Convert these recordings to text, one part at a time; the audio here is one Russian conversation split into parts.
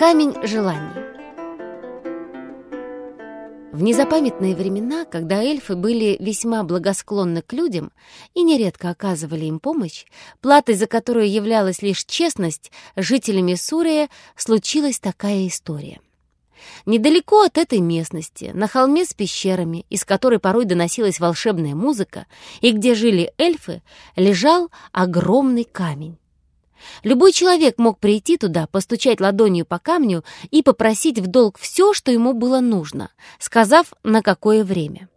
Камень желаний В незапамятные времена, когда эльфы были весьма благосклонны к людям и нередко оказывали им помощь, платой за которую являлась лишь честность, жителями Сурия случилась такая история — Недалеко от этой местности, на холме с пещерами, из которой порой доносилась волшебная музыка, и где жили эльфы, лежал огромный камень. Любой человек мог прийти туда, постучать ладонью по камню и попросить в долг все, что ему было нужно, сказав, на какое время.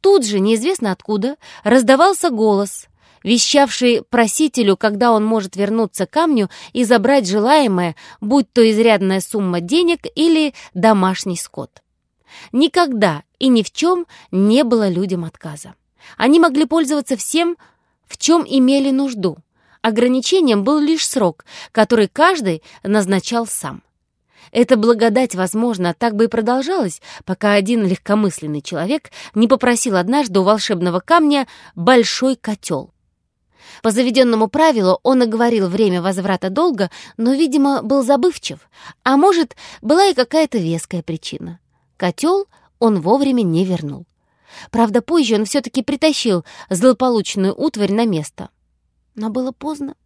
Тут же, неизвестно откуда, раздавался голос, вещавший просителю, когда он может вернуться к камню и забрать желаемое, будь то изрядная сумма денег или домашний скот. Никогда и ни в чем не было людям отказа. Они могли пользоваться всем, в чем имели нужду. Ограничением был лишь срок, который каждый назначал сам. Эта благодать, возможно, так бы и продолжалась, пока один легкомысленный человек не попросил однажды у волшебного камня большой котел. По заведенному правилу он оговорил время возврата долга, но, видимо, был забывчив, а может, была и какая-то веская причина. Котел он вовремя не вернул. Правда, позже он все-таки притащил злополучную утварь на место. Но было поздно.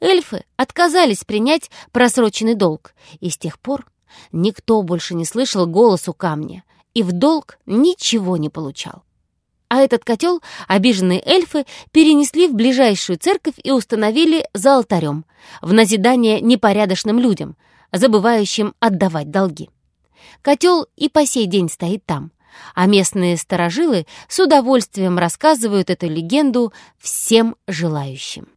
Эльфы отказались принять просроченный долг, и с тех пор никто больше не слышал голосу камня и в долг ничего не получал а этот котел обиженные эльфы перенесли в ближайшую церковь и установили за алтарем, в назидание непорядочным людям, забывающим отдавать долги. Котел и по сей день стоит там, а местные сторожилы с удовольствием рассказывают эту легенду всем желающим.